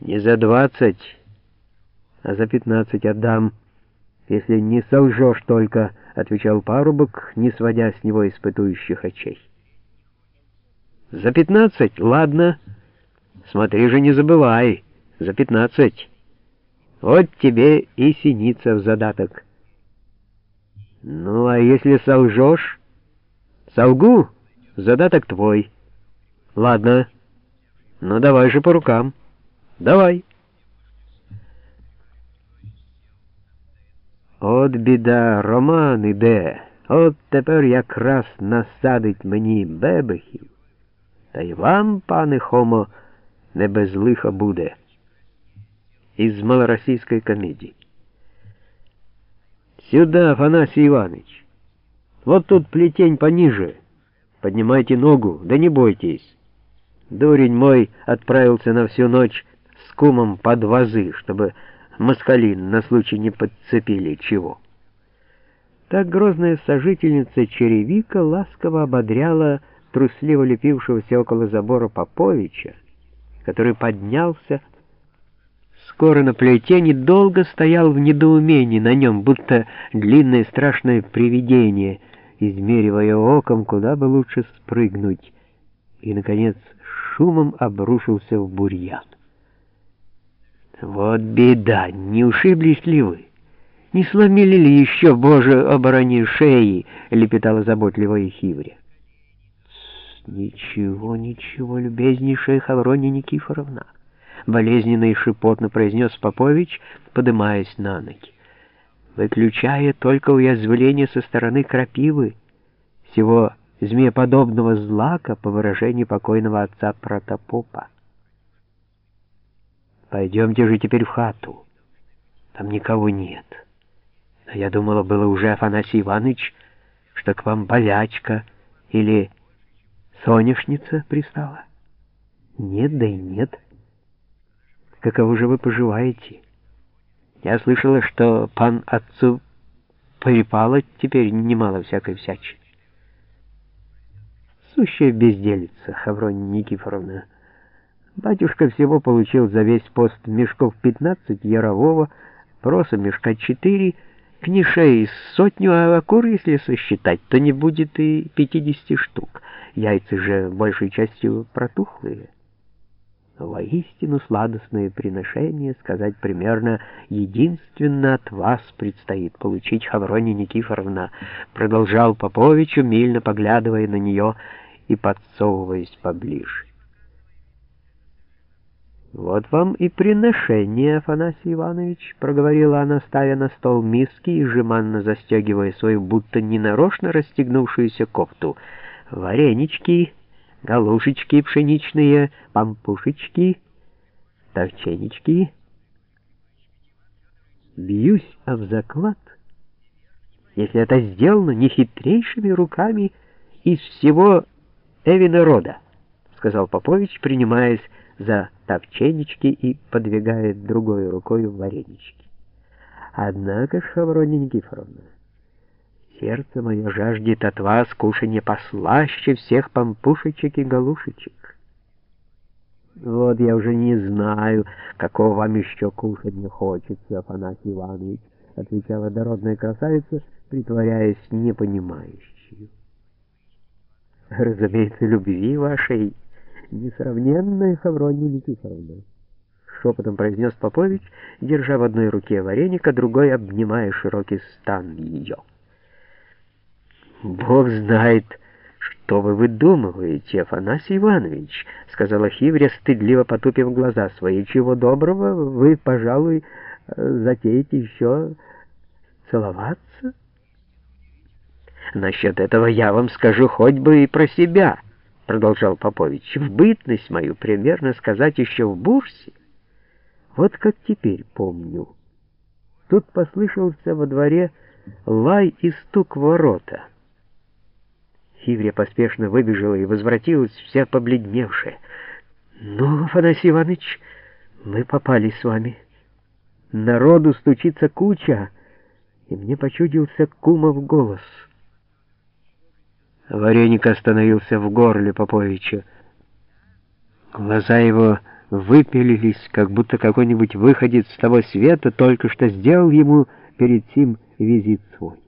Не за двадцать, а за пятнадцать отдам, если не солжешь только, — отвечал парубок, не сводя с него испытующих очей. За пятнадцать, ладно. Смотри же, не забывай, за пятнадцать. Вот тебе и синица в задаток. Ну, а если солжешь? Солгу, задаток твой. Ладно, ну давай же по рукам. Давай. От біда, Роман іде, от тепер якраз насадить мені бебехів, та й вам, пане Хомо, не без лиха буде. Із малоросійської комедії. Сюда, Афанасий Иванович. Вот тут плетень пониже. Поднимайте ногу, да не бойтесь. Дурень мой отправился на всю ночь с кумом под вазы, чтобы москалин на случай не подцепили чего. Так грозная сожительница черевика ласково ободряла трусливо лепившегося около забора Поповича, который поднялся, скоро на плетени долго стоял в недоумении на нем, будто длинное страшное привидение, измеривая оком, куда бы лучше спрыгнуть, и, наконец, шумом обрушился в бурьян. Вот беда, не ушиблись ли вы? Не сломили ли еще, Боже, оборони шеи? Лепетала заботливая Хивря. Ничего, ничего, любезнейшая Хаврония Никифоровна, болезненно и шепотно произнес Попович, подымаясь на ноги. Выключая только уязвление со стороны крапивы, всего змееподобного злака, по выражению покойного отца Протопопа. Пойдемте же теперь в хату. Там никого нет. А я думала, было уже Афанасий Иванович, что к вам болячка или соняшница пристала. Нет, да и нет. Каково же вы поживаете? Я слышала, что пан отцу припало теперь немало всякой всячины. Сущая безделица, Хаврония Никифоровна. Батюшка всего получил за весь пост мешков 15 ярового, проса мешка 4, книшей сотню, а кур, если сосчитать, то не будет и 50 штук. Яйца же большей частью протухлые. Воистину сладостное приношение, сказать примерно, единственно от вас предстоит получить, Хаврония Никифоровна, продолжал Попович, умильно поглядывая на нее и подсовываясь поближе. «Вот вам и приношение, Афанасий Иванович», — проговорила она, ставя на стол миски и жеманно застегивая свою будто ненарочно расстегнувшуюся кофту. «Варенички, галушечки пшеничные, пампушечки, торченечки». Бьюсь об заклад, если это сделано не хитрейшими руками из всего Эвина рода, — сказал Попович, принимаясь за топченечки и подвигает другой рукой варенички. Однако ж, Хаврония Никифоровна, сердце мое жаждет от вас кушанье послаще всех пампушечек и галушечек. Вот я уже не знаю, какого вам еще кушать не хочется, Афанасий Иванович, отвечала дородная красавица, притворяясь непонимающей. Разумеется, любви вашей несравненная Хаврония Никифоровна, шепотом произнес Попович, держа в одной руке вареник, а другой обнимая широкий стан ее. «Бог знает, что вы выдумываете, Афанасий Иванович», — сказала Хивря, стыдливо потупив глаза свои. «Чего доброго, вы, пожалуй, затеете еще целоваться?» «Насчет этого я вам скажу хоть бы и про себя» продолжал Попович, в бытность мою примерно сказать еще в бурсе. Вот как теперь помню. Тут послышался во дворе лай и стук ворота. Фиврия поспешно выбежала и возвратилась, вся побледневшая. «Ну, Афанасий Иванович, мы попали с вами. Народу стучится куча, и мне почудился кумов голос». Вареник остановился в горле Поповича. Глаза его выпилились, как будто какой-нибудь выходец с того света только что сделал ему перед сим визит свой.